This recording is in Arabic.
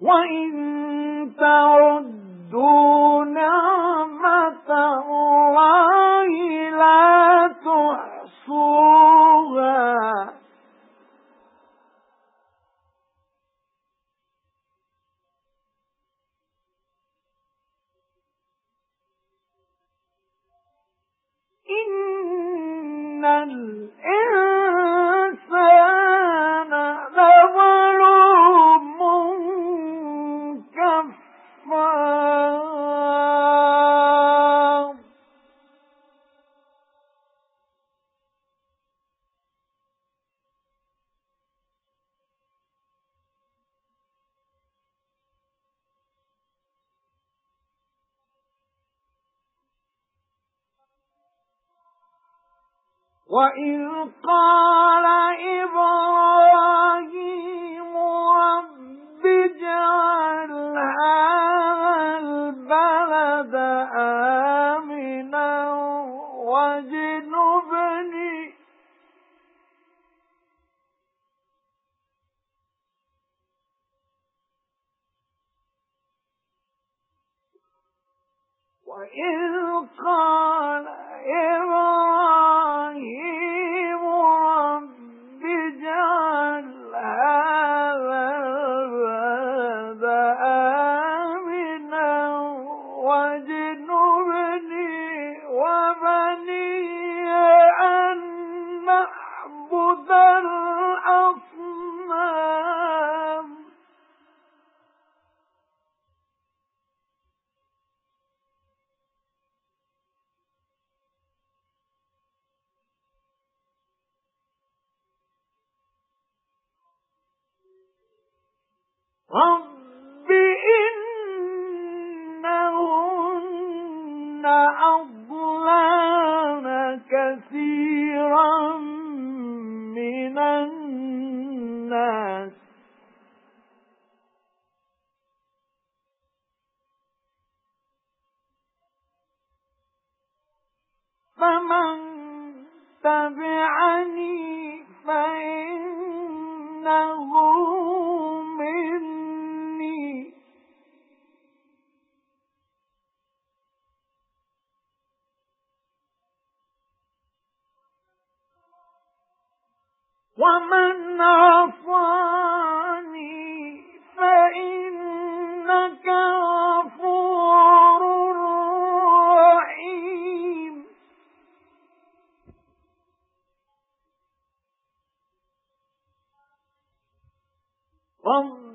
وَإِن تَعُدُّوا نِعْمَةَ اللَّهِ لَا تُحْصُوهَا إِنَّ وَإِذْ قَالَ إِبْرَاهِيمُ رَبِّ اجْعَلْ هَذَا الْبَلَدَ آمِنًا وَاجْنُبْنِي وَإِذْ قَالَ إِبْرَاهِيمُ أَن الْأَصْنَامَ. رَبِّ إِنَّهُنَّ تَبِعَنِي فَإِنَّهُ وَمَنْ عَصَانِي One